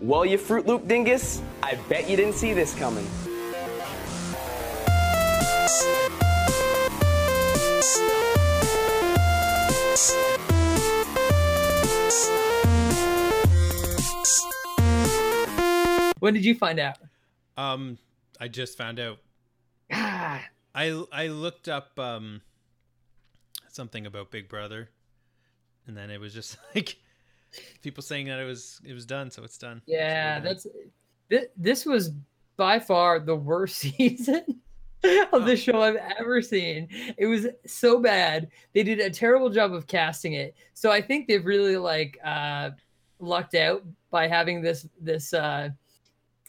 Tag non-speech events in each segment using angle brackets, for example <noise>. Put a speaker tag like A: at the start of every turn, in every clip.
A: Well, you Fruit Loop dingus, I bet you didn't see this coming.
B: When did you find out?
C: Um, I just found out.
B: Ah,
C: I I looked up um something about Big Brother, and then it was just <laughs> like people saying that it was it was done, so it's done.
B: yeah,
C: So
B: that's this, this was by far the worst <laughs> season of the show I've ever seen. It was so bad. They did a terrible job of casting it. So I think they've really like uh lucked out by having this this uh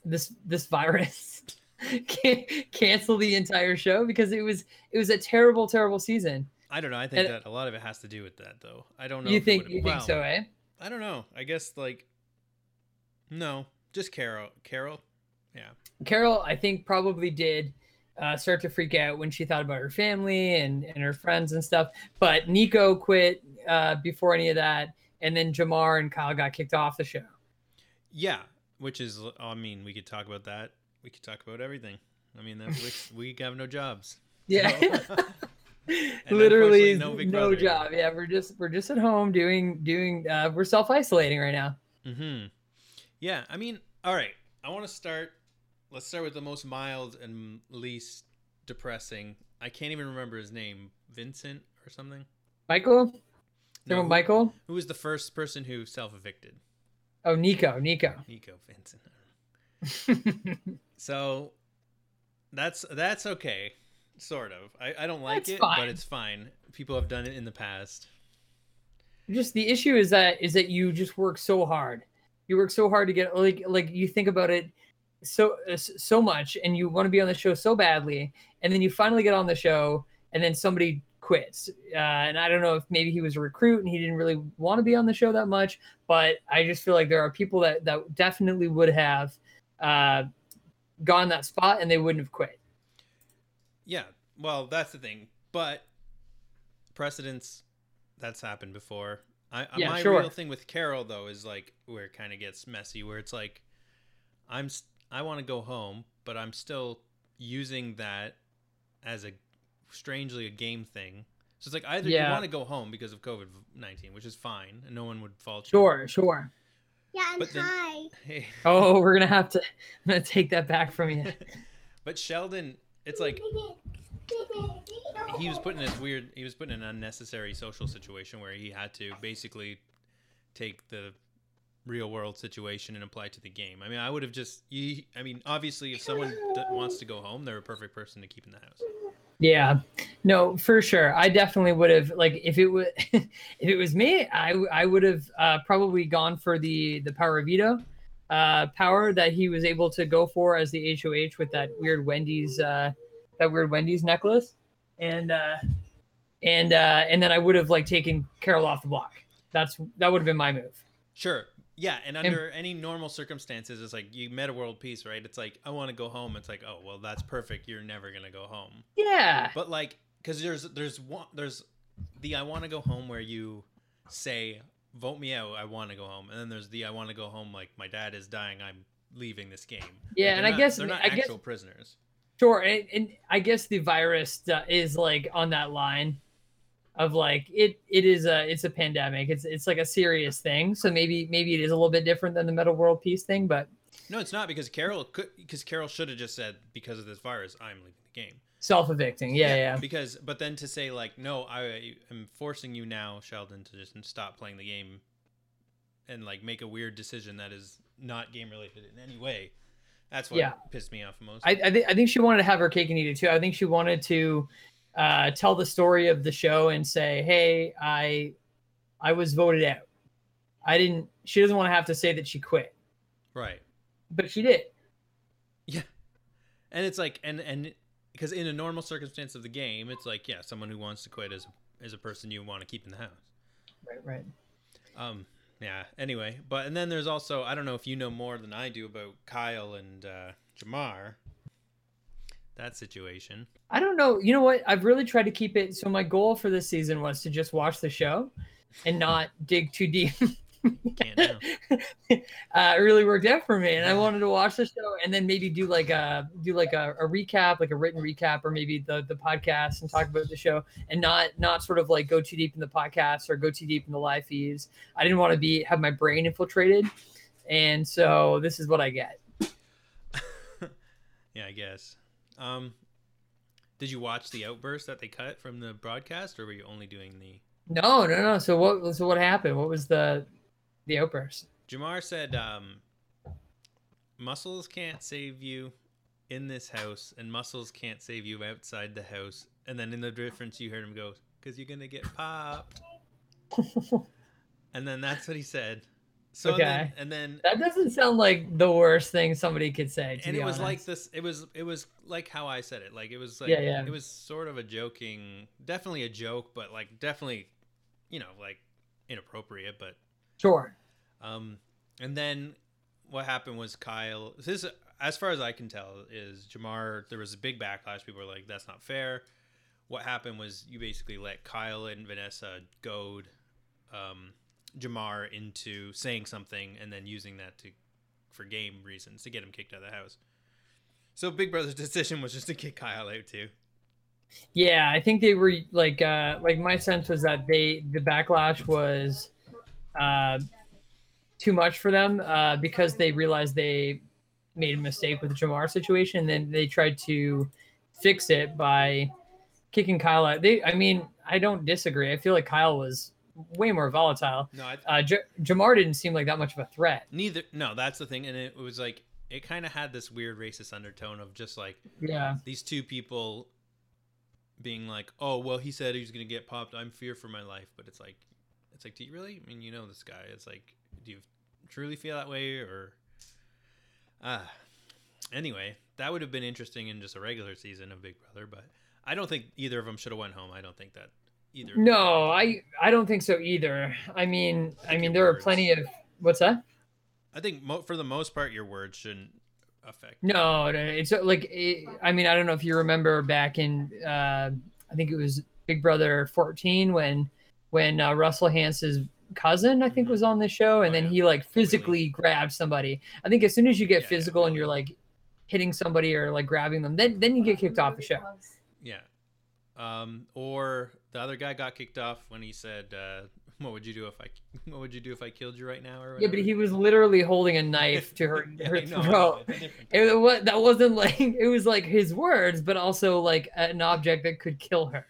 B: this this virus <laughs> can- cancel the entire show because it was it was a terrible terrible season.
C: I don't know. I think
B: and-
C: that a lot of it has to do with that, though. I don't know.
B: You think you think
C: well,
B: so, eh?
C: I don't know. I guess like no, just Carol. Carol. Yeah.
B: Carol, I think, probably did uh, start to freak out when she thought about her family and, and her friends and stuff. But Nico quit uh, before any of that. And then Jamar and Kyle got kicked off the show.
C: Yeah, which is, I mean, we could talk about that. We could talk about everything. I mean, that we, <laughs> we have no jobs.
B: Yeah.
C: So-
B: Literally
C: unfortunately,
B: no, job. Yeah, we're just we're just at home doing doing uh, we're self isolating right now.
C: Mm-hmm. Yeah, I mean, all right. I want to start. Let's start with the most mild and least depressing. I can't even remember his name. Vincent or something.
B: Michael?
C: No,
B: No,
C: who-
B: Michael?
C: Who was the first person who self-evicted?
B: Oh, Nico, Nico.
C: Nico Vincent. <laughs> So that's that's okay, sort of. I, I don't like
B: That's
C: it,
B: fine.
C: but it's fine. People have done it in the past.
B: just the issue is that is that you just work so hard you work so hard to get like like you think about it so uh, so much and you want to be on the show so badly and then you finally get on the show and then somebody quits uh, and i don't know if maybe he was a recruit and he didn't really want to be on the show that much but i just feel like there are people that that definitely would have uh, gone that spot and they wouldn't have quit
C: Yeah, well, that's the thing. But precedents, that's happened before. I, I-
B: Yeah,
C: my
B: sure.
C: real thing with Carol though is like where it kind of gets messy, where it's like, I'm—I want to go home, but I'm still using that as a strangely a game thing. So it's like either you want to go home because of COVID nineteen, which is fine, and no one would fault you.
B: sure sure
D: Yeah, I'm
C: But then-
D: high. <laughs>
C: Hey,
B: oh we're gonna have to i'm <laughs> gonna take that back from you <laughs>
C: but Sheldon, it's like he was put in this weird he was put in an unnecessary social situation where he had to basically take the real world situation and apply to the game. I mean i would have just you i mean obviously if someone wants to go home they're a perfect person to keep in the house.
B: Yeah, no, for sure. I definitely would have like if it was <laughs> if it was me, I I would have uh, probably gone for the the power of veto, uh, power that he was able to go for as the HOH with that weird Wendy's uh, that weird Wendy's necklace, and uh, and uh, and then I would have like taken Carol off the block. That's that would have been my move.
C: sure. Yeah and under any normal circumstances it's like you Metta World Peace right? It's like i want to go home. It's like oh well that's perfect. You're never gonna go home.
B: Yeah,
C: but like because there's there's one there's the i want to go home where you say vote me out i want to go home and then there's the i want to go home like my dad is dying i'm leaving this game
B: Yeah,
C: Like,
B: and
C: they're
B: I guess-
C: they're not
B: I guess-
C: actual prisoners
B: Sure, and, and I guess the virus uh, is like on that line of like it it is a it's a pandemic. It's it's like a serious thing. So maybe maybe it is a little bit different than the Metta World Peace thing, but
C: no it's not because carol could because carol should have just said because of this virus i'm leaving the game
B: self evicting. Yeah, yeah,
C: because but then to say like no i am forcing you now sheldon to just stop playing the game and like make a weird decision that is not game related in any way that's what
B: Yeah.
C: pissed me off most
B: I I, th- I think she wanted to have her cake and eat it too. I think she wanted to uh, tell the story of the show and say, "Hey, I I was voted out. I didn't." She doesn't want to have to say that she quit,
C: right
B: but she did.
C: Yeah. And it's like and and because in a normal circumstance of the game, it's like yeah, someone who wants to quit is is a person you want to keep in the house.
B: Right, right.
C: Um yeah, anyway, but and then there's also I don't know if you know more than I do about Kyle and uh Jamar. That situation.
B: I don't know. You know what? I've really tried to keep it. So my goal for this season was to just watch the show and not dig too deep. <laughs> <laughs> uh, it really worked out for me, and I wanted to watch the show and then maybe do like a do like a, a recap, like a written recap, or maybe the the podcast and talk about the show, and not not sort of like go too deep in the podcast or go too deep in the live feeds. I didn't want to be have my brain infiltrated, and so this is what I get. <laughs>
C: yeah, I guess. Um, did you watch the outburst that they cut from the broadcast, or were you only doing the?
B: No, no, no. So what? So what happened? What was the the outburst?
C: Jamar said, um, "Muscles can't save you in this house, and muscles can't save you outside the house." And then in the difference, you heard him go, "Cause you're gonna get popped." <laughs> and then that's what he said. So
B: Okay.
C: then, and then
B: That doesn't sound like the worst thing somebody could say. To
C: and it was like this it was it was like how i said it like it was like
B: Yeah, yeah.
C: it was sort of a joking definitely a joke but like definitely you know like inappropriate but
B: Sure.
C: um and then what happened was kyle this as far as i can tell is jamar there was a big backlash. People were like that's not fair. What happened was you basically let kyle and vanessa goad um jamar into saying something and then using that to for game reasons to get him kicked out of the house. So big brother's <laughs> decision was just to kick kyle out too.
B: Yeah, I think they were like uh like my sense was that they the backlash was uh too much for them uh because they realized they made a mistake with the Jamar situation and then they tried to fix it by kicking Kyle out. They I mean, I don't disagree. I feel like Kyle was way more volatile.
C: no I,
B: Uh J- Jamar didn't seem like that much of a threat.
C: neither no that's the thing and it was like it kind of had this weird racist undertone of just like
B: Yeah.
C: these two people being like, "Oh, well, he said he was gonna get popped. I'm fear for my life." But it's like, it's like, do you really? I mean, you know this guy. It's like, do you truly feel that way, or ah? anyway, that would have been interesting in just a regular season of Big Brother, but I don't think either of them should have went home. I don't think that either.
B: No, I I don't think so either. I mean, I
C: think
B: mean there are plenty of what's that?
C: I think mo- for the most part, your words shouldn't affect.
B: No, no, it's like it, I mean I don't know if you remember back in uh, I think it was Big Brother 14 when when uh, Russell Hantz's cousin I think was on the show and
C: Oh,
B: then
C: yeah.
B: he like physically grabbed somebody. I think as soon as you get
C: Yeah,
B: physical and you're like hitting somebody or like grabbing them, then then you get kicked off the show.
C: Yeah. Um, or the other guy got kicked off when he said, uh, <laughs> "What would you do if I? <laughs> What would you do if I killed you right now?" Or
B: Yeah, but he was literally holding a knife to her, <laughs>
C: Yeah,
B: her throat.
C: it's a different-
B: It was that wasn't like it was like his words, but also like an object that could kill her.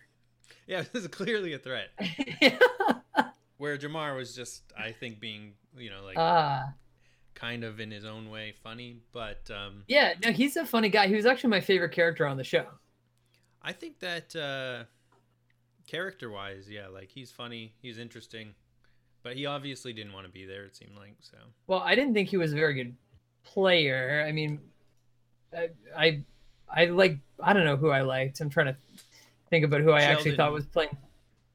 C: Yeah, <laughs> this is clearly a threat. <laughs> Where Jamar was just, I think, being, you know, like
B: Ah.
C: kind of in his own way funny, but um,
B: Yeah, no, he's a funny guy. He was actually my favorite character on the show.
C: I think that uh, character-wise, yeah, like he's funny, he's interesting, but he obviously didn't want to be there. It seemed like so.
B: Well, I didn't think he was a very good player. I mean, I, I, I like I don't know who I liked. I'm trying to think about who I actually thought was playing.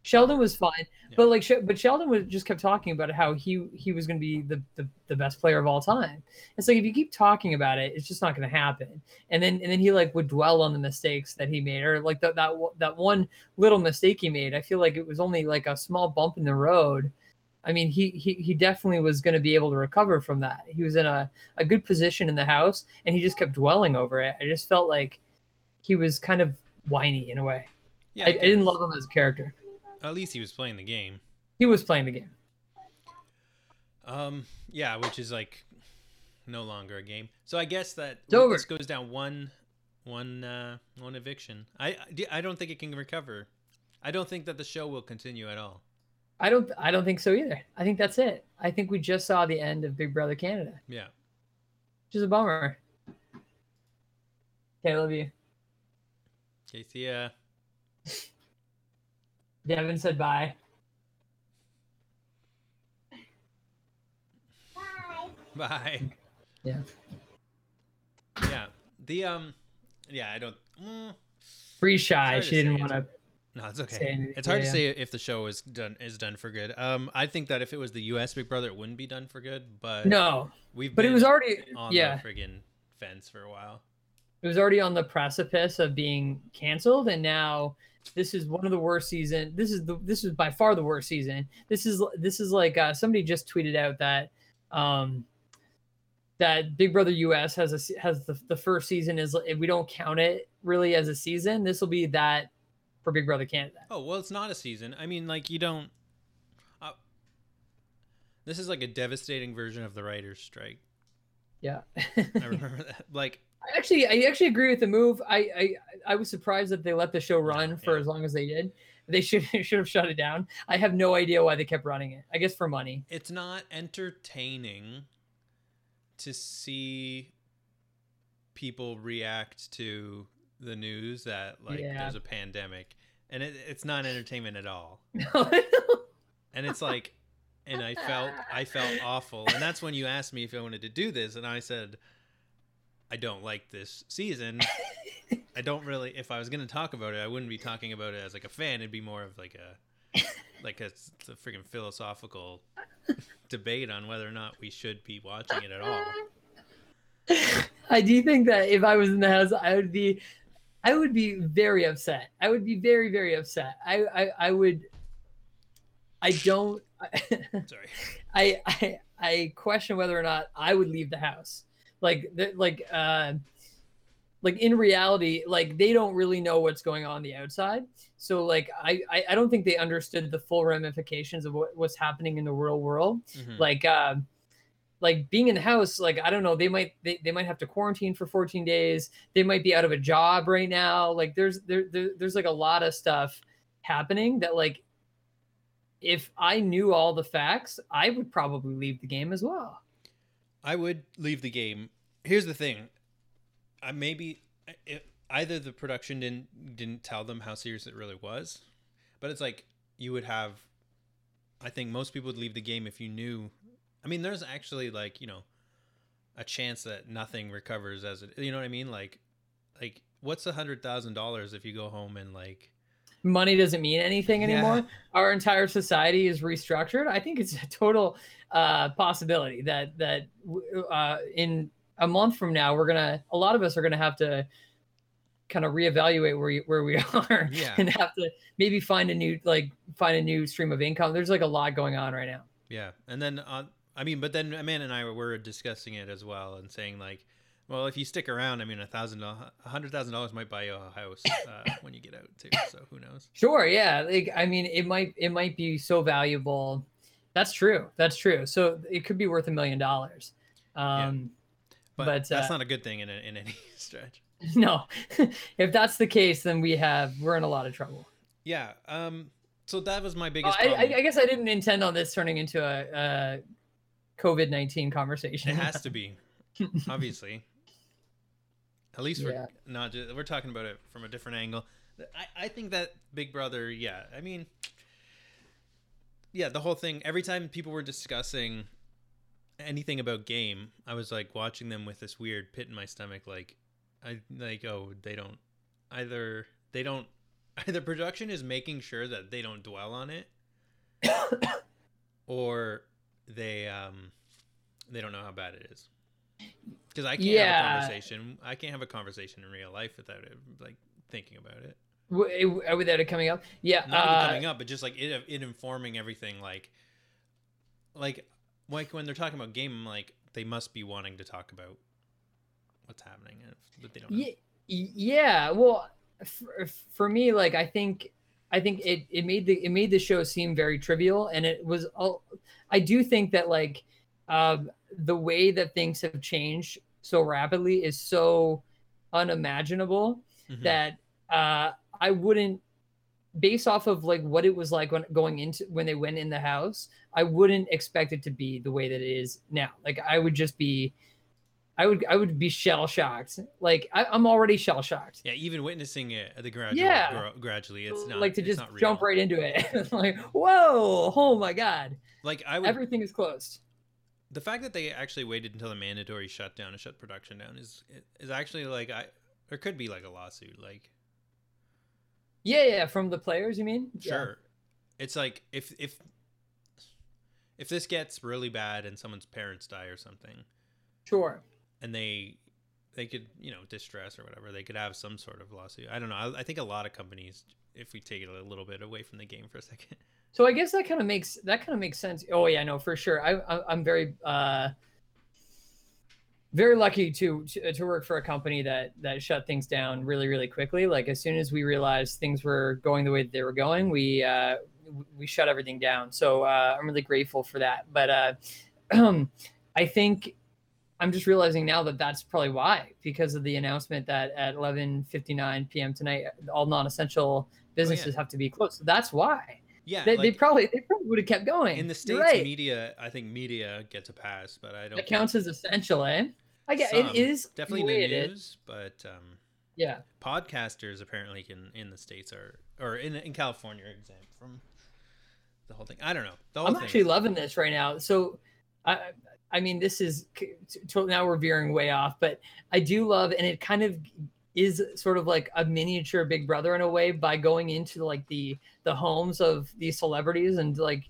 B: Sheldon was fine,
C: Yeah.
B: but like, but Sheldon was just kept talking about how he he was going to be the, the the best player of all time. It's like if you keep talking about it, it's just not going to happen. And then and then he like would dwell on the mistakes that he made, or like that that one- that one little mistake he made. I feel like it was only like a small bump in the road. I mean, he he he definitely was going to be able to recover from that. He was in a a good position in the house, and he just kept dwelling over it. I just felt like he was kind of whiny in a way.
C: Yeah,
B: I, I didn't love him as a character.
C: At least he was playing the game.
B: He was playing the game.
C: Um, yeah, which is like no longer a game. So I guess that. Lucas goes down one, one, uh, one eviction. I, I don't think it can recover. I don't think that the show will continue at all.
B: I don't I don't think so either. I think that's it. I think we just saw the end of Big Brother Canada,
C: Yeah.
B: which is a bummer. Okay, I love you.
C: Casey, uh,
B: Devin said bye.
C: bye. Bye. <laughs>
B: Yeah.
C: Yeah. The um, yeah, I don't. Mm,
B: Free shy. She didn't want to.
C: no, it's okay. It's hard
B: Yeah,
C: to say if the show is done is done for good. Um, I think that if it was the U.S. Big Brother, it wouldn't be done for good. But
B: No,
C: we've
B: but it was already
C: on
B: yeah.
C: the friggin' fence for a while.
B: it was already on the precipice of being canceled and now this is one of the worst season. This is the this is by far the worst season. This is this is like uh, somebody just tweeted out that um that Big Brother US has a has the, the first season is if we don't count it really as a season, this will be that for Big Brother Canada.
C: Oh well, it's not a season. I mean, like you don't. Uh, this is like a devastating version of the writers' strike.
B: Yeah.
C: I remember that. <laughs> Like
B: actually, I actually agree with the move. I I, I was surprised that they let the show run for
C: yeah.
B: as long as they did. They should <laughs> should have shut it down. I have no idea why they kept running it. I guess for money.
C: it's not entertaining to see people react to the news that like
B: Yeah.
C: there's a pandemic and it, it's not entertainment at all <laughs> and it's like and i felt i felt awful and that's when you asked me if i wanted to do this and i said i don't like this season i don't really if i was going to talk about it i wouldn't be talking about it as like a fan it'd be more of like a like a, it's a freaking philosophical debate on whether or not we should be watching it at all
B: I do think that if I was in the house, I would be, I would be very upset. I would be very very upset. I I, I would. I don't. <laughs>
C: sorry
B: I, I I question whether or not I would leave the house. Like like uh like in reality, like they don't really know what's going on, on the outside. So like I, I I don't think they understood the full ramifications of what, what's happening in the real world.
C: Mhm.
B: Like uh like being in the house, like I don't know, they might they, they might have to quarantine for 14 days. They might be out of a job right now. Like there's there, there there's like a lot of stuff happening that like if I knew all the facts, I would probably leave the game as well.
C: I would leave the game. Here's the thing. I maybe it, either the production didn't didn't tell them how serious it really was, but it's like you would have. I think most people would leave the game if you knew. I mean, there's actually like you know, a chance that nothing recovers as it. You know what I mean? Like, like what's a hundred thousand dollars if you go home and like
B: Money doesn't mean anything
C: Yeah.
B: anymore. Our entire society is restructured. I think it's a total uh, possibility that that uh, in a month from now, we're gonna a lot of us are gonna have to kind of reevaluate where you, where we <laughs> are
C: Yeah.
B: and have to maybe find a new like find a new stream of income. There's like a lot going on right now.
C: Yeah, and then uh, I mean, but then Amanda and I were discussing it as well and saying like, well, if you stick around, I mean, a thousand, a hundred thousand dollars might buy you a house uh, <coughs> when you get out too. So who knows?
B: Sure, yeah. Like I mean, it might it might be so valuable. That's true. That's true. So it could be worth a million dollars. Um
C: But,
B: But,
C: that's
B: uh,
C: not a good thing in a, in any <laughs> stretch. <laughs>
B: no. <laughs> if that's the case, then we have we're in a lot of trouble.
C: Yeah. Um. So that was my biggest.
B: I, I. I guess I didn't intend on this turning into a, a COVID nineteen conversation.
C: it has to be, obviously. At least we're not. Just, we're talking about it from a different angle. I, I think that Big Brother. Yeah. I mean. Yeah, the whole thing. Every time people were discussing anything about game, I was like watching them with this weird pit in my stomach. Like, I like, oh, they don't either. They don't <laughs> either. Production is making sure that they don't dwell on it, <coughs> or they um they don't know how bad it is. Because I can't have a conversation. I can't have a conversation in real life without it, like thinking about it.
B: W- uh, without it coming up. Yeah.
C: Not
B: uh,
C: coming up, but just like it, it informing everything. Like, like, like when they're talking about game, I'm like they must be wanting to talk about what's happening, if- but they don't. Know.
B: Ye- yeah well for, for me like i think i think it it made the it made the show seem very trivial and it was all i do think that like um the way that things have changed so rapidly is so unimaginable
C: Mhm.
B: that uh i wouldn't based off of like what it was like when going into when they went in the house i wouldn't expect it to be the way that it is now. Like i would just be i would i would be shell shocked. Like I, i'm already shell shocked.
C: Yeah, even witnessing it, the gradual,
B: Yeah.
C: gradually, it's not
B: like to just jump right into it. <laughs> Like whoa oh my god.
C: Like I would,
B: everything is closed
C: the fact that they actually waited until the mandatory shutdown to shut production down is is actually like I there could be like a lawsuit. Like
B: yeah yeah from the players you mean Yeah.
C: sure, it's like if if if this gets really bad and someone's parents die or something,
B: sure
C: and they they could you know distress or whatever. They could have some sort of lawsuit. I don't know. I, I think a lot of companies, if we take it a little bit away from the game for a second.
B: So I guess that kind of makes that kind of makes sense. Oh yeah, no, for sure. I, I I'm very uh very lucky to, to to work for a company that that shut things down really really quickly. Like as soon as we realized things were going the way that they were going, we uh we shut everything down. So uh, I'm really grateful for that. But uh, <clears throat> I think I'm just realizing now that that's probably why, because of the announcement that at 11:59 p.m. tonight, all non-essential businesses
C: Oh, yeah.
B: have to be closed. So that's why
C: Yeah,
B: they,
C: like,
B: they probably they probably would have kept going.
C: in the states,
B: right.
C: media. I think media gets a pass, but I don't. think-
B: counts as essential, eh? I get it is
C: definitely
B: the
C: the news, but um,
B: Yeah,
C: podcasters apparently can in the states are or in in California are exempt from the whole thing. I don't know. The whole
B: I'm
C: thing
B: actually loving this right now. So, I, I mean, this is now we're veering way off, but I do love, and it kind of is sort of like a miniature Big Brother in a way by going into like the the homes of these celebrities and like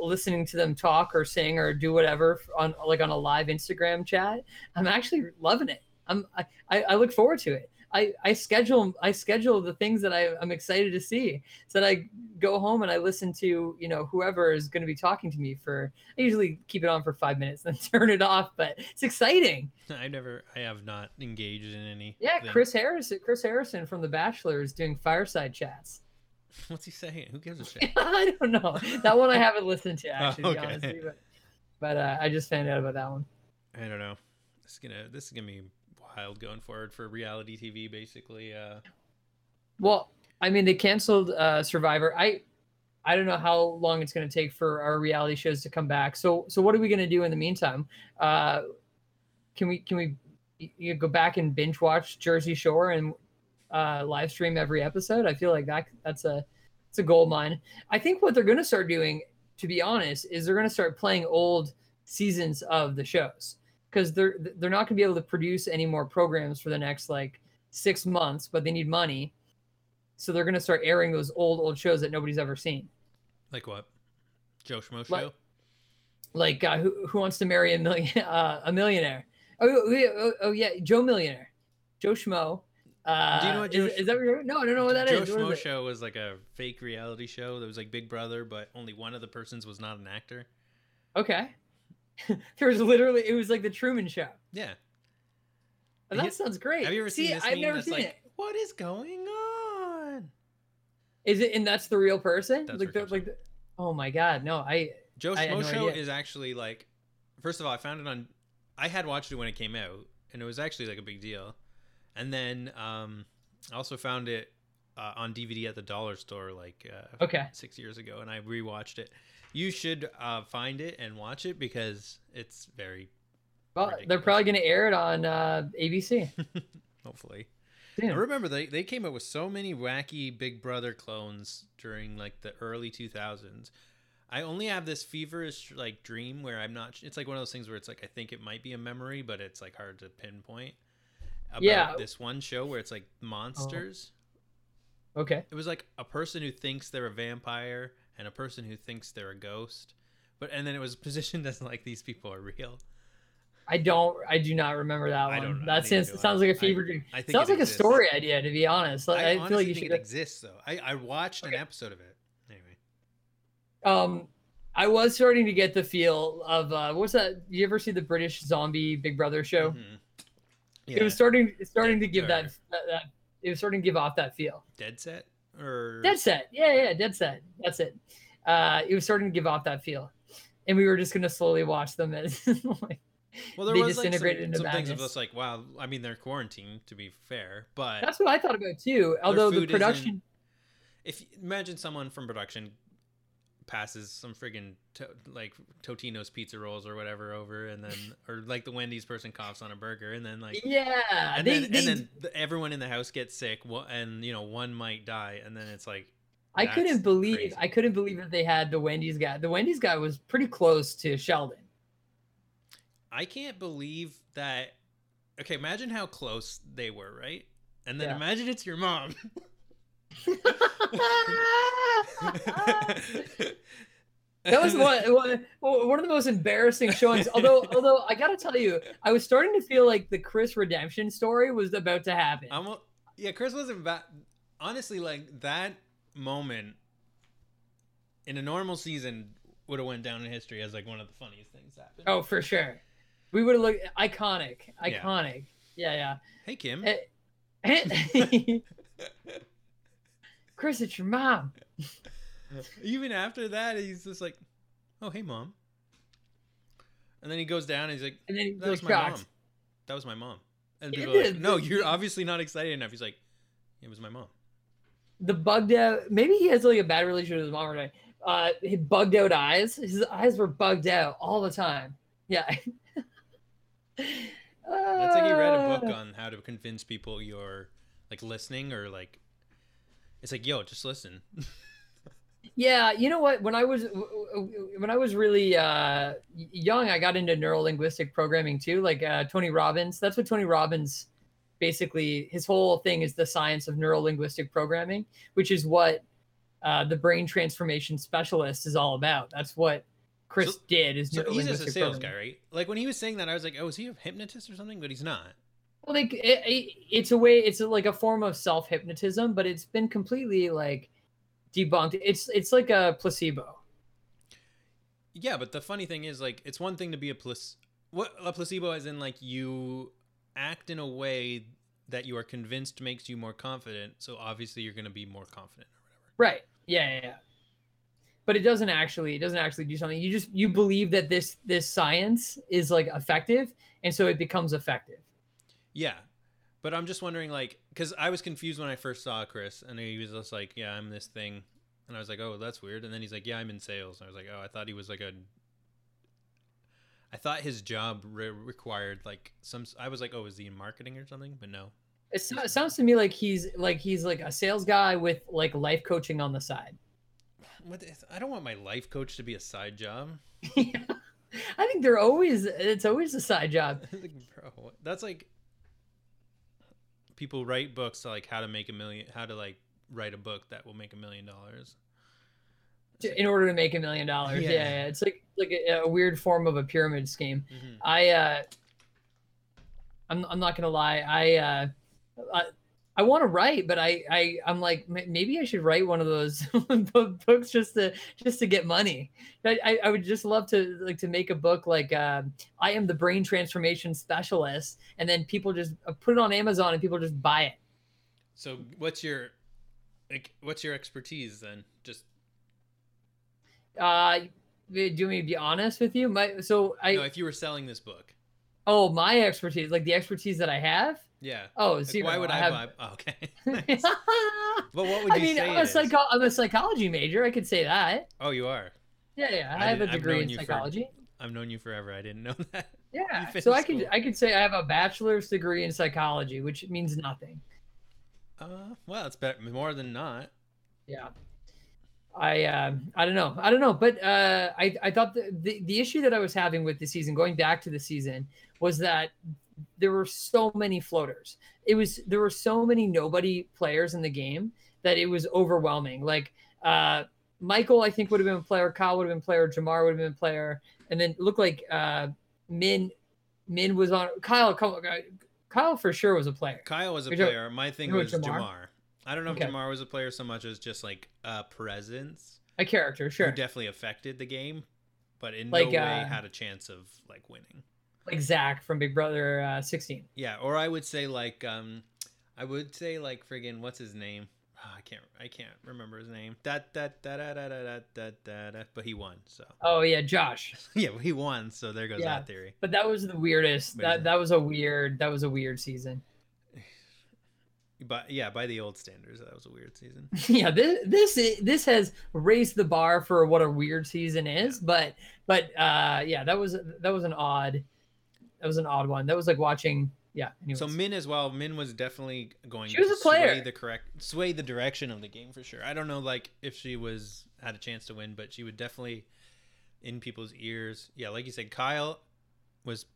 B: listening to them talk or sing or do whatever on like on a live Instagram chat. I'm actually loving it. I'm I, I look forward to it. I, I schedule I schedule the things that I, I'm excited to see so that I go home and I listen to you know whoever is going to be talking to me for I usually keep it on for five minutes then <laughs> turn it off but it's exciting <laughs>
C: I never. I have not engaged in any.
B: yeah. Chris Harrison Chris Harrison from The Bachelor is doing fireside chats <laughs>
C: What's he saying? Who gives a shit?
B: I don't know that one I haven't listened to actually to be
C: okay.
B: honest with you, but, but uh, I just found out about that one
C: I don't know. This is gonna. This is gonna be wild going forward for reality TV. Basically, uh,
B: Well, I mean, they canceled uh, Survivor. I I don't know how long it's going to take for our reality shows to come back. So so what are we going to do in the meantime? Uh, can we can we you go back and binge watch Jersey Shore and uh, live stream every episode? I feel like that that's a it's a gold mine. I think what they're going to start doing, to be honest, is they're going to start playing old seasons of the shows because they're they're not going to be able to produce any more programs for the next like six months, but they need money. So they're gonna start airing those old old shows that nobody's ever seen,
C: like what? Joe Schmo show.
B: like uh, who who wants to marry a million <laughs> uh, a millionaire? Oh, oh, yeah, oh, oh yeah, Joe Millionaire, Joe Schmo. Uh,
C: Do you know what Joe Sch-
B: is that? What no, I don't know what that
C: Joe
B: is. What
C: Schmo
B: is
C: show was like a fake reality show that was like Big Brother, but only one of the persons was not an actor.
B: Okay. <laughs> there was literally it was like the Truman Show.
C: Yeah. You-
B: that sounds great.
C: Have you ever
B: See,
C: seen this
B: I've never seen
C: like,
B: it.
C: what is going on?
B: Is it? And that's the real person.
C: That's
B: like, the, like, the, oh my god, no, I.
C: Joe Schmo
B: no
C: is actually like, first of all, I found it on, I had watched it when it came out, and it was actually like a big deal. And then um, I also found it uh, on DVD at the dollar store like uh,
B: Okay.
C: six years ago, and I rewatched it. You should uh, find it and watch it because it's very,
B: Well, they're probably gonna air it on uh, ABC. <laughs>
C: hopefully. I remember they, they came up with so many wacky Big Brother clones during like the early 2000s. I only have this feverish like dream where I'm not. It's like one of those things where it's like I think it might be a memory, but it's like hard to pinpoint. About
B: Yeah.
C: this one show where it's like monsters.
B: Okay.
C: It was like a person who thinks they're a vampire and a person who thinks they're a ghost. But and then it was positioned as <laughs> like these people are real.
B: I don't. I do not remember that
C: I
B: one.
C: don't
B: That sounds,
C: I.
B: sounds like a fever dream.
C: I think
B: sounds like
C: exists.
B: a story idea, to be honest. Like,
C: I,
B: I, feel like you should.
C: it exists though. I, I watched an episode of it. Anyway.
B: Um, I was starting to get the feel of uh, what's that? You ever see the British zombie Big Brother show?
C: Mhm.
B: It was starting. Starting to give that, that, that. It was starting to give off that feel.
C: Dead set or
B: Dead set. Yeah, yeah, dead set. That's it. Uh, it was starting to give off that feel, and we were just gonna slowly watch them as <laughs> like,
C: well, there
B: they
C: was like some,
B: into
C: some things of us like, wow. I mean, they're quarantined to be fair, but
B: That's what I thought about too. Although the production,
C: if imagine someone from production passes some friggin' to, like Totino's pizza rolls or whatever over, and then <laughs> or like the Wendy's person coughs on a burger, and then like.
B: yeah,
C: And
B: they,
C: then,
B: they,
C: and then the, everyone in the house gets sick, and you know one might die, and then it's like
B: I couldn't believe
C: crazy.
B: I couldn't believe that they had the Wendy's guy. The Wendy's guy was pretty close to Sheldon.
C: I can't believe that. Okay, imagine how close they were, right? And then
B: Yeah.
C: imagine it's your mom. <laughs>
B: That was one, one one of the most embarrassing showings. Although, <laughs> although I gotta tell you, I was starting to feel like the Chris redemption story was about to happen.
C: I'm, yeah, Chris wasn't bad. Honestly, like that moment in a normal season would have went down in history as like one of the funniest things happened.
B: oh, for sure. We would have looked iconic, iconic.
C: Yeah.
B: iconic. Yeah,
C: Hey Kim.
B: yeah. Eh, <laughs> <laughs> Chris, it's your mom. <laughs>
C: Even after that, he's just like, "Oh, hey, mom." And then he goes down and he's like,
B: And then he's
C: "That was my
B: shocked.
C: mom. That was my mom." And people are like, "No, you're obviously not excited enough." He's like, "It was my mom."
B: The bugged out. Maybe he has like a bad relationship with his mom or something. Uh, he bugged out eyes. His eyes were bugged out all the time. Yeah. <laughs>
C: That's like he read a book
B: Uh,
C: on how to convince people you're like listening or like. It's like, yo, just listen.
B: Yeah, you know what? When I was when I was really uh, young, I got into neuro linguistic programming too, like uh, Tony Robbins. That's what Tony Robbins basically his whole thing is the science of neuro linguistic programming, which is what uh, the brain transformation specialist is all about. That's what Chris
C: So-
B: did. Is
C: So he's just a sales
B: programming.
C: guy, right? Like when he was saying that, I was like, "Oh, is he a hypnotist or something?" But he's not.
B: Well, like it, it, it's a way, it's like a form of self hypnotism, but it's been completely like debunked. It's it's like a placebo.
C: Yeah, but the funny thing is, like, it's one thing to be a plus. What a placebo, as in, like, you act in a way that you are convinced makes you more confident. So obviously, you're going to be more confident or whatever.
B: Right. Yeah, yeah, yeah. But it doesn't actually it doesn't actually do something. You just you believe that this this science is like effective and so it becomes effective.
C: Yeah, but I'm just wondering, like, because I was confused when I first saw Chris, and he was just like, "Yeah, I'm this thing," and I was like, "Oh, that's weird." And then he's like, "Yeah, I'm in sales." And I was like, "Oh, I thought he was like a." I thought his job re- required like some. I was like, "Oh, is he in marketing or something?" But no.
B: It, so- it sounds to me like he's like he's like a sales guy with like life coaching on the side.
C: What is, I don't want my life coach to be a side job. yeah. <laughs>
B: I think they're always it's always a side job. <laughs>
C: bro, that's like people write books like how to make a million, how to like write a book that will make a million dollars.
B: in order to make a million dollars. Yeah.
C: Yeah.
B: yeah, it's like like a, a weird form of a pyramid scheme.
C: Mhm.
B: I uh I'm I'm not gonna lie. I uh I, I want to write, but I I I'm like maybe I should write one of those <laughs> books just to just to get money. I, I I would just love to like to make a book like uh, I am the brain transformation specialist, and then people just uh, put it on Amazon and people just buy it.
C: So, what's your like, what's your expertise then? Just
B: Uh, do you want me be honest with you? My so I
C: no, if you were selling this book,
B: oh my expertise like the expertise that I have.
C: Yeah.
B: Oh,
C: Like, why would I,
B: have...
C: buy? Oh, okay. Nice. <laughs> <laughs> But what would
B: I
C: you
B: mean,
C: say?
B: I'm a psycho. I'm a psychology major. I could say that.
C: Oh, you are.
B: Yeah, yeah.
C: I
B: I, have a degree in
C: you for-
B: psychology.
C: I've known you forever. I didn't know <laughs> that.
B: Yeah. So I could. I could say I have a bachelor's degree in psychology, which means nothing.
C: Uh, well, it's better more than not.
B: Yeah. I uh, I don't know. I don't know, but uh, I I thought the, the the issue that I was having with the season, going back to the season, was that there were so many floaters. It was there were so many nobody players in the game that it was overwhelming. Like uh, Michael, I think would have been a player. Kyle would have been a player. Jamar would have been a player, and then it looked like uh, Min Min was on. Kyle, come- Kyle for sure was a player.
C: Kyle was a
B: Which
C: player. My thing was Jamar?
B: Jamar?
C: I don't know
B: Okay.
C: if Jamar was a player so much as just like a presence.
B: A character, Sure, Who
C: definitely affected the game, but in
B: Like,
C: no way
B: uh,
C: had a chance of like winning
B: like Zach from Big Brother uh, 16.
C: Yeah, or I would say like um, I would say like friggin' what's his name? Oh, I can't I can't remember his name. That that that that that that that that. But he won, so.
B: Oh yeah, Josh. <laughs>
C: yeah, he won, so there goes
B: yeah.
C: that theory.
B: But that was the weirdest. But
C: that
B: that was a weird. That was a weird season. <laughs>
C: But yeah, by the old standards, that was a weird season. <laughs>
B: yeah, this this this has raised the bar for what a weird season is. But but uh, yeah, that was that was an odd that was an odd one. That was like watching. Yeah. Anyways.
C: So Min as well. Min was definitely going.
B: She was
C: to
B: a player.
C: Sway the correct, sway the direction of the game for sure. I don't know, like if she was had a chance to win, but she would definitely in people's ears. Yeah, like you said, Kyle was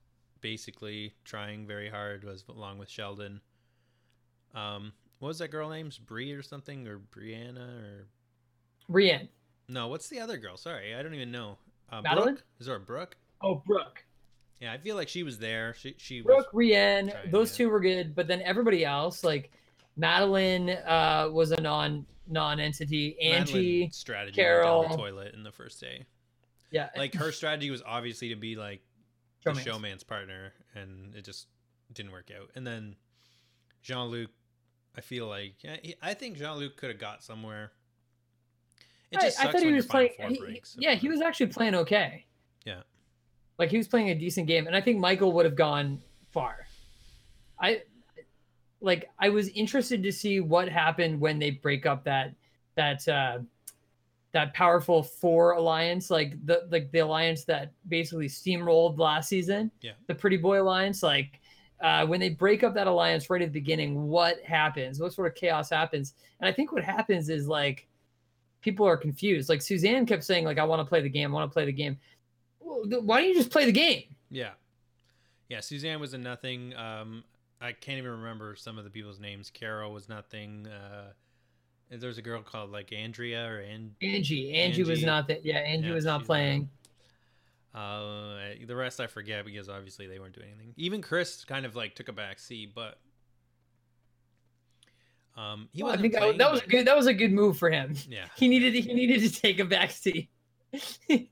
C: basically trying very hard. Was along with Sheldon. Um, what was that girl name's Bree or something or Brianna or
B: Brienne.
C: No, what's the other girl? Sorry, I don't even know. Uh,
B: Madeline?
C: Brooke? Is there a Brooke?
B: Oh, Brooke.
C: Yeah, I feel like she was there. She she was
B: Brooke, Rianne,
C: trying,
B: those
C: yeah.
B: two were good, but then everybody else, like Madeline, uh, was a non non entity. Angie,
C: strategy
B: Carol.
C: down the toilet in the first day.
B: yeah,
C: Like her strategy was obviously to be like the showman's partner, and it just didn't work out. And then Jean Luc, I feel like yeah, I think Jean Luc could have got somewhere. It
B: I,
C: just
B: I
C: sucks
B: thought he was playing. He-
C: breaks.
B: yeah, he was actually playing okay.
C: Yeah.
B: Like he was playing a decent game, and I think Michael would have gone far. I like. I was interested to see what happened when they break up that that uh, that powerful four alliance, like the like the alliance that basically steamrolled last season.
C: Yeah.
B: the Pretty Boy alliance, like. Uh, when they break up that alliance right at the beginning, what happens? What sort of chaos happens? And I think what happens is like people are confused. Like Suzanne kept saying, like, I want to play the game, I want to play the game. Why don't you just play the game?
C: Yeah. Yeah, Suzanne was a nothing. Um, I can't even remember some of the people's names. Carol was nothing. Uh, there's a girl called like Andrea or An-
B: Angie, Angie, was not that. Yeah, Angie
C: Yeah,
B: was not playing.
C: uh, the rest I forget because obviously they weren't doing anything. Even Chris kind of like took a back seat, but um, he
B: Well, I think that,
C: playing,
B: that was a good. That was a good move for him.
C: Yeah, <laughs>
B: He needed. He needed to take a back seat. <laughs>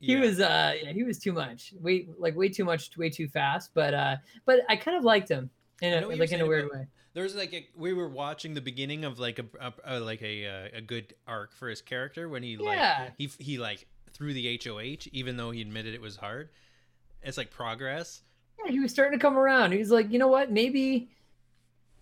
B: he
C: yeah.
B: was. Uh, yeah, he was too much. Way like way too much. Way too fast. But uh, but I kind of liked him in a like in a weird way.
C: There was like a, we were watching the beginning of like a, a, a like a uh, a good arc for his character when he like he he like threw the HOH even though he admitted it was hard. It's like progress.
B: Yeah, he was starting to come around. He was like, you know what? Maybe,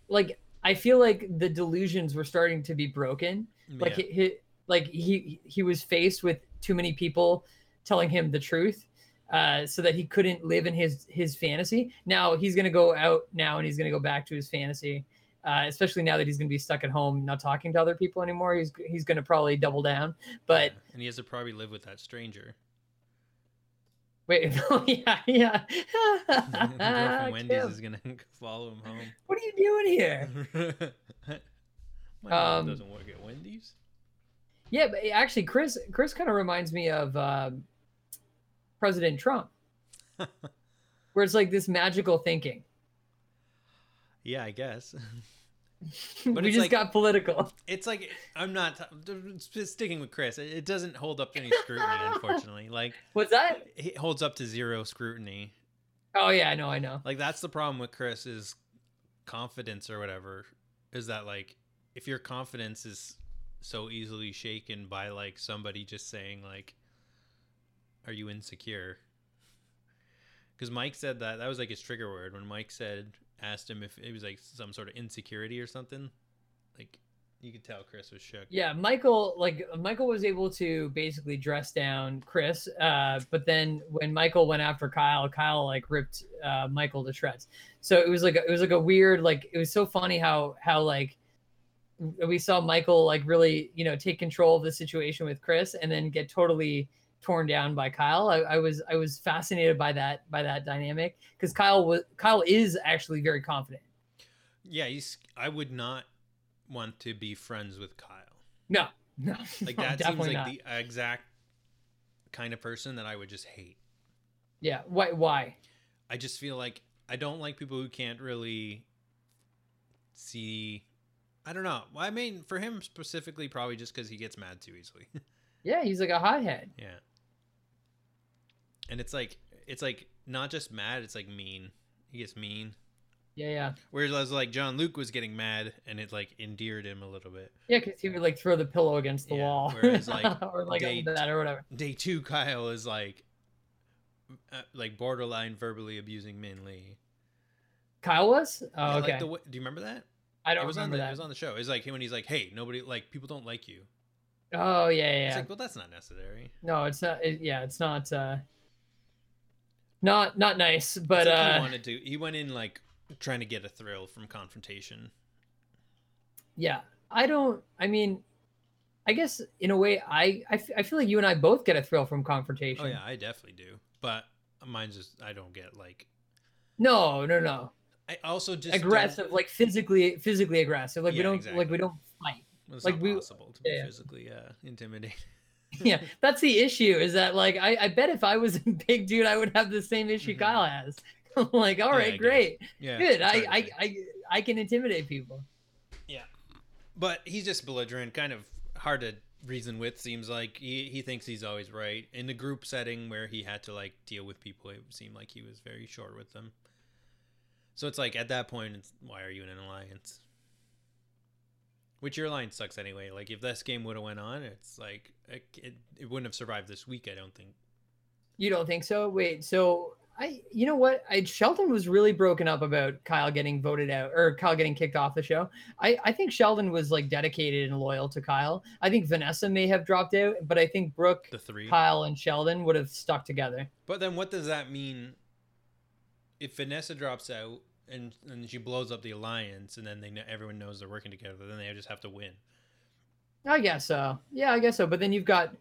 B: like, I feel like the delusions were starting to be broken. Like,
C: yeah.
B: he, he, like he he was faced with too many people telling him the truth, uh, so that he couldn't live in his his fantasy. Now he's gonna go out now and he's gonna go back to his fantasy. Uh, especially now that he's going to be stuck at home, not talking to other people anymore, he's he's going to probably double down. But
C: Yeah, and he has to probably live with that stranger.
B: wait, <laughs> oh yeah, yeah. <laughs>
C: the girl from <laughs> Wendy's
B: Kim,
C: is gonna follow him home.
B: what are you doing here?
C: My mom
B: Um,
C: doesn't work at Wendy's.
B: Yeah, but actually, Chris Chris kind of reminds me of um, President Trump, <laughs> where it's like this magical thinking.
C: Yeah, I guess. <laughs>
B: we
C: it's
B: just
C: like-
B: got political.
C: It's like I'm not just sticking with Chris. It it doesn't hold up to any scrutiny, <laughs> unfortunately. Like
B: What's that?
C: it holds up to zero scrutiny.
B: Oh yeah, I know, I know.
C: Like that's the problem with Chris is confidence or whatever. Is that like if your confidence is so easily shaken by like somebody just saying like, "Are you insecure?" Because Mike said that that was like his trigger word when Mike said asked him if it was like some sort of insecurity or something. Like you could tell Chris was shook.
B: Yeah, Michael like Michael was able to basically dress down Chris, uh, but then when Michael went after Kyle, Kyle like ripped uh, Michael to shreds. So it was like it was like a weird like it was so funny how how like we saw Michael like really you know take control of the situation with Chris and then get totally torn down by Kyle. I, I was I was fascinated by that by that dynamic because Kyle was Kyle is actually very confident.
C: Yeah, he's. I would not want to be friends with Kyle.
B: No, no,
C: Like <laughs>
B: no,
C: that seems like
B: not.
C: the exact kind of person that I would just hate.
B: yeah. Why? Why?
C: I just feel like I don't like people who can't really see. I don't know. Well, I mean, for him specifically, probably just because he gets mad too easily. <laughs>
B: Yeah, he's like a hothead.
C: yeah. And it's like it's like not just mad; it's like mean. He gets mean.
B: Yeah, yeah.
C: Whereas like John Luke was getting mad, and it like endeared him a little bit.
B: Yeah, because he would like throw the pillow against the
C: Yeah,
B: wall,
C: whereas, like, <laughs>
B: or like
C: they-
B: that or whatever.
C: Day two, Kyle is like, uh, like borderline verbally abusing Min Lee.
B: Kyle was. Oh,
C: Yeah,
B: okay.
C: Like the, do you remember that?
B: I don't
C: it was on
B: remember
C: the
B: that.
C: it was on the show. It's like when he's like, "Hey, nobody like people don't like you."
B: oh yeah, yeah.
C: It's like, well, that's not necessary.
B: no, it's not. It, yeah, it's not. uh Not not nice, but
C: like he
B: uh
C: wanted to. He went in like trying to get a thrill from confrontation.
B: yeah. I don't. I mean, I guess in a way, I I, f- I feel like you and I both get a thrill from confrontation.
C: Oh yeah, I definitely do. But mine's just I don't get like.
B: No, no, no.
C: I also just don't-
B: aggressive, like physically physically aggressive. Like we don't
C: exactly.
B: like we don't fight.
C: It's
B: like we-
C: possible to be
B: yeah, yeah.
C: physically uh, intimidated. <laughs>
B: yeah, that's the issue. Is that like I, I bet if I was <laughs> a big dude, I would have the same issue
C: Mhm.
B: Kyle has. <laughs> Like, all right,
C: Yeah, I
B: great,
C: Yeah,
B: good.
C: it's
B: I, I. I I can intimidate people.
C: Yeah, but he's just belligerent, kind of hard to reason with. Seems like he he thinks he's always right in the group setting where he had to like deal with people. It seemed like he was very short with them. So it's like at that point, it's why are you in an alliance? Which your line sucks anyway. Like if this game would have went on, it's like it, it, it wouldn't have survived this week. I don't think.
B: You don't think so? Wait, so I, you know what? I Sheldon was really broken up about Kyle getting voted out or Kyle getting kicked off the show. I, I think Sheldon was like dedicated and loyal to Kyle. I think Vanessa may have dropped out, but I think Brooke,
C: The three.
B: Kyle, and Sheldon would have stuck together.
C: But then what does that mean if Vanessa drops out and and she blows up the alliance and then they know, everyone knows they're working together, then they just have to win.
B: I guess so. Yeah, I guess so. But then you've got,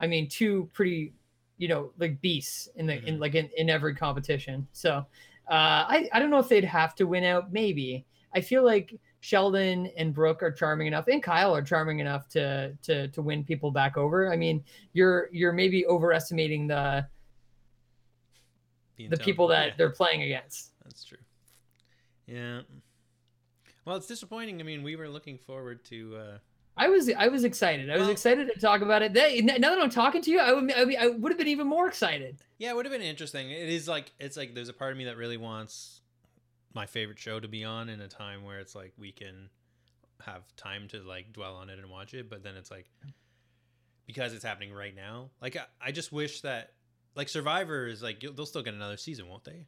B: I mean, two pretty, you know, like beasts in the in
C: Mhm.
B: like in, in every competition. So uh, I I don't know if they'd have to win out. Maybe I feel like Sheldon and Brooke are charming enough, and Kyle are charming enough to to to win people back over. I mean, you're you're maybe overestimating the the people that
C: Yeah,
B: they're playing against.
C: that's true. Yeah. Well, it's disappointing. I mean, we were looking forward to. uh
B: I was I was excited. I was
C: Well-
B: excited to talk about it. They, now that I'm talking to you, I would I, would- I would have been even more excited.
C: Yeah, it would have been interesting. It is like it's like there's a part of me that really wants my favorite show to be on in a time where it's like we can have time to like dwell on it and watch it, but then it's like because it's happening right now. Like I, I just wish that like Survivor is like they'll still get another season, won't they?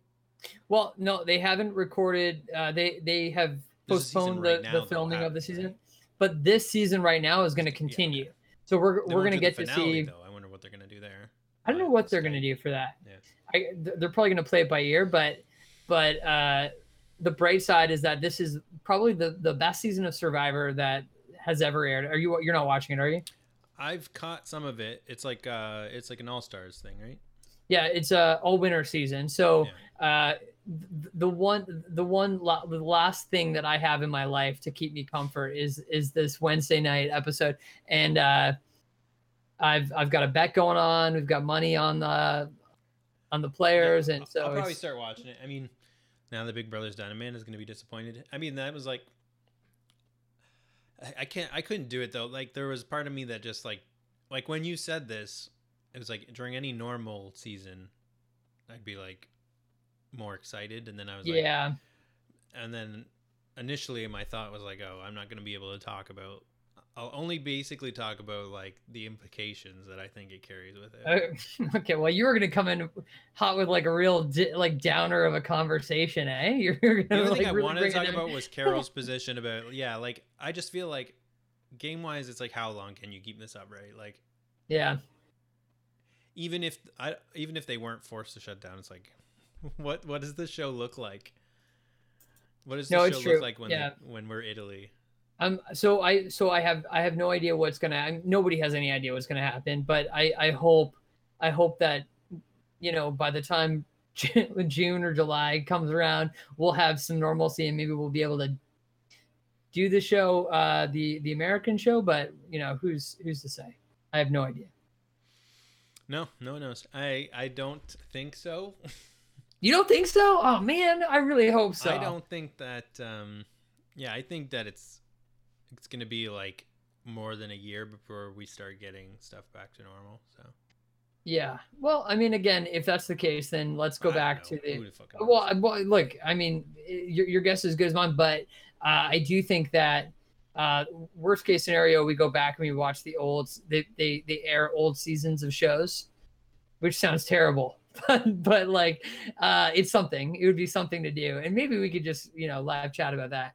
B: Well, no, they haven't recorded. Uh, they they have postponed
C: right
B: the,
C: now
B: the filming of the season,
C: right?
B: but this season right now is going to continue. So we're
C: They
B: we're going to get to see.
C: Though I wonder what they're gonna do there.
B: I don't know what they're going to do for that.
C: Yeah.
B: I, they're probably going to play it by ear, but but uh, the bright side is that this is probably the the best season of Survivor that has ever aired. Are you you're not watching it, are you?
C: I've caught some of it. It's like uh it's like an all stars thing, right?
B: Yeah, it's a all winter season. So uh, the one the one la- the last thing that I have in my life to keep me comfort is is this Wednesday night episode, and uh, I've I've got a bet going on. We've got money on the on the players,
C: Yeah,
B: and so
C: I'll probably start watching it. I mean, now that Big Brother's done, Amanda's gonna be disappointed. I mean, that was like, I, I can't, I couldn't do it though. Like, there was part of me that just like, like when you said this, it was like during any normal season, I'd be like more excited, and then I was like,
B: yeah.
C: and then initially my thought was like, oh, I'm not gonna be able to talk about. I'll only basically talk about like the implications that I think it carries with it.
B: Uh, <laughs> okay, well, you were gonna come in hot with like a real di- like downer of a conversation, eh? <laughs> You're
C: The
B: gonna
C: only
B: like
C: thing I
B: really
C: wanted to talk about was <laughs> Carol's position about yeah, like I just feel like game wise, it's like how long can you keep this up, right? Like
B: Yeah,
C: even if I even if they weren't forced to shut down, it's like <laughs> what what does the show look like? What does the
B: No,
C: show
B: it's true.
C: look like when
B: Yeah.
C: they, when we're Italy?
B: Um, so I so I have I have no idea what's gonna. Nobody has any idea what's gonna happen. But I I hope I hope that you know by the time <laughs> June or July comes around, we'll have some normalcy and maybe we'll be able to do the show, uh, the the American show. But you know who's who's to say? I have no idea.
C: No, no one knows. I I don't think so. <laughs>
B: You don't think so? Oh man, I really hope so.
C: I don't think that. um Yeah, I think that it's it's gonna be like more than a year before we start getting stuff back to normal. So
B: Yeah. Well, I mean, again, if that's the case, then let's go
C: I
B: back to the Well, well, look, I mean, your, your guess is as good as mine, but uh, I do think that uh, worst case scenario, we go back and we watch the old, they, they, they air old seasons of shows, which sounds terrible, <laughs> but, but like, uh, it's something, it would be something to do. And maybe we could just, you know, live chat about that.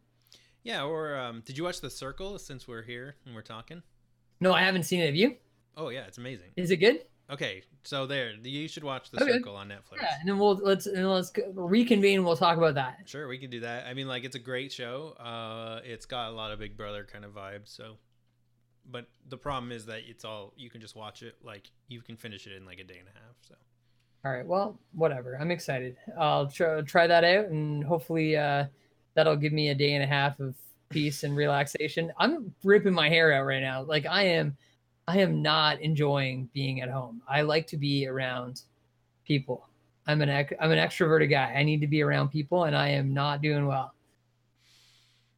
C: Yeah, or um, did you watch The Circle since we're here and we're talking?
B: No, I haven't seen it. Have you?
C: Oh yeah, it's amazing.
B: Is it good?
C: Okay, so there, you should watch The
B: Okay.
C: Circle on Netflix.
B: Yeah. And then we'll, let's, and let's reconvene. and We'll talk about that.
C: Sure, we can do that. I mean, like it's a great show. Uh, it's got a lot of Big Brother kind of vibes. So, but the problem is that it's all you can just watch it. Like you can finish it in like a day and a half. So
B: All right. Well, whatever. I'm excited. I'll try, try that out and hopefully uh, that'll give me a day and a half of peace and relaxation. I'm ripping my hair out right now. Like I am I am not enjoying being at home. I like to be around people. I'm an I'm an extroverted guy. I need to be around people, and I am not doing well.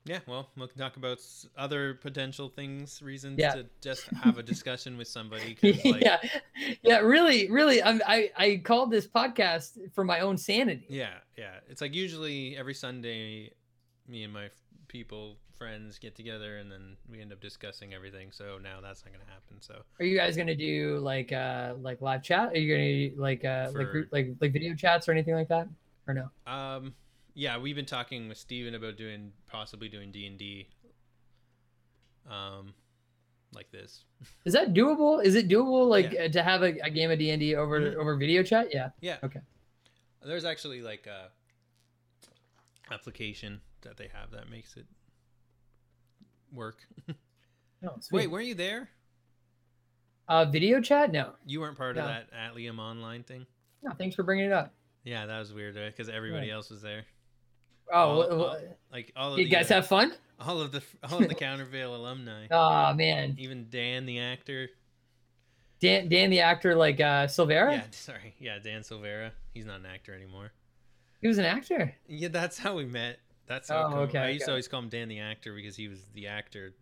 C: Yeah, well, we can talk about other potential things, reasons
B: Yeah.
C: to just have a discussion with somebody. <laughs> like,
B: yeah, yeah, really, really. I'm, I I called this podcast for my own sanity.
C: Yeah, yeah. It's like usually every Sunday, me and my people, friends get together and then we end up discussing everything. So now that's not going to happen. So
B: Are you guys gonna do like uh like live chat? Are you gonna do like uh like group, like like video chats or anything like that? Or no?
C: Um, yeah, we've been talking with Steven about doing possibly doing D and D. Um, like this. <laughs>
B: Is that doable? Is it doable like
C: Yeah.
B: uh, to have a, a game of D and D over
C: Mhm.
B: over video chat? Yeah.
C: Yeah.
B: Okay.
C: There's actually like a application that they have that makes it work. <laughs>
B: Oh.
C: Wait, weren't you there?
B: uh, video chat? No.
C: You weren't part of
B: No.
C: that Atlium online thing.
B: No. Thanks for bringing it up.
C: Yeah, that was weird because everybody else was there.
B: Oh,
C: All-
B: wha-
C: all- Like all of
B: you
C: the,
B: guys
C: uh,
B: have fun?
C: all of the all of the <laughs> Countervail alumni.
B: Oh man,
C: Even Dan the actor.
B: Dan Dan the actor like uh Silvera.
C: Yeah, <laughs> sorry. Yeah, Dan Silvera. He's not an actor anymore.
B: He was an actor.
C: Yeah, that's how we met. That's how
B: Oh,
C: come-
B: okay,
C: I used to always call him Dan the actor because he was the actor.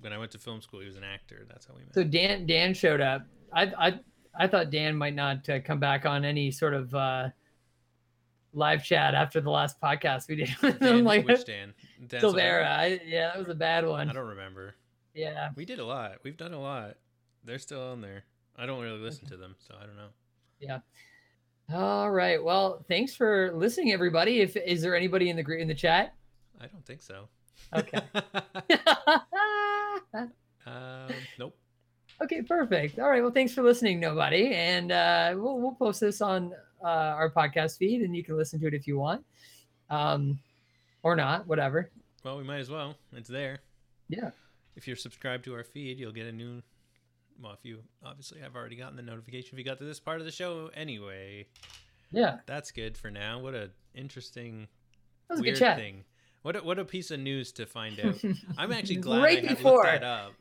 C: When I went to film school, he was an actor. That's how we met.
B: So Dan Dan showed up. I I I thought Dan might not uh, come back on any sort of uh live chat after the last podcast we did.
C: Dan,
B: like
C: which Dan? Dan
B: Silvera. I, yeah, that was a bad one.
C: I don't remember.
B: Yeah.
C: We did a lot. We've done a lot. They're still on there. I don't really listen to them, so I don't know.
B: All right. Well, thanks for listening, everybody. If is there anybody in the in the chat?
C: I don't think so.
B: Okay. <laughs> <laughs>
C: um, nope.
B: okay, perfect. All right. Well, thanks for listening, nobody, and uh, we'll we'll post this on uh, our podcast feed, and you can listen to it if you want, um, or not, whatever.
C: Well, we might as well. It's there.
B: Yeah.
C: If you're subscribed to our feed, you'll get a new. Well, if you obviously have already gotten the notification if you got to this part of the show anyway,
B: Yeah.
C: that's good for now. What a interesting,
B: That
C: weird thing. What a, what a piece of news to find out. <laughs> I'm actually glad
B: right
C: I had
B: before.
C: looked that up.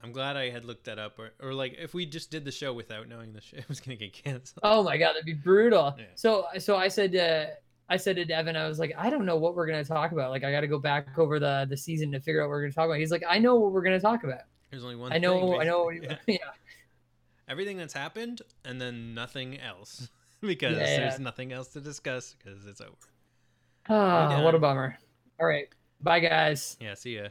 C: I'm glad I had looked that up, or, or like if we just did the show without knowing the show <laughs> was gonna get canceled.
B: Oh my god, that'd be brutal.
C: Yeah.
B: So so I said uh, I said to Devin, I was like, I don't know what we're gonna talk about. Like I got to go back over the the season to figure out what we're gonna talk about. He's like, I know what we're gonna talk about.
C: There's only one.
B: I know,
C: thing,
B: I know. <laughs> Yeah.
C: Yeah. Everything that's happened, and then nothing else <laughs> because
B: Yeah,
C: there's nothing else to discuss because it's over.
B: Ah,
C: done.
B: what a bummer. All right, bye guys.
C: Yeah. See ya.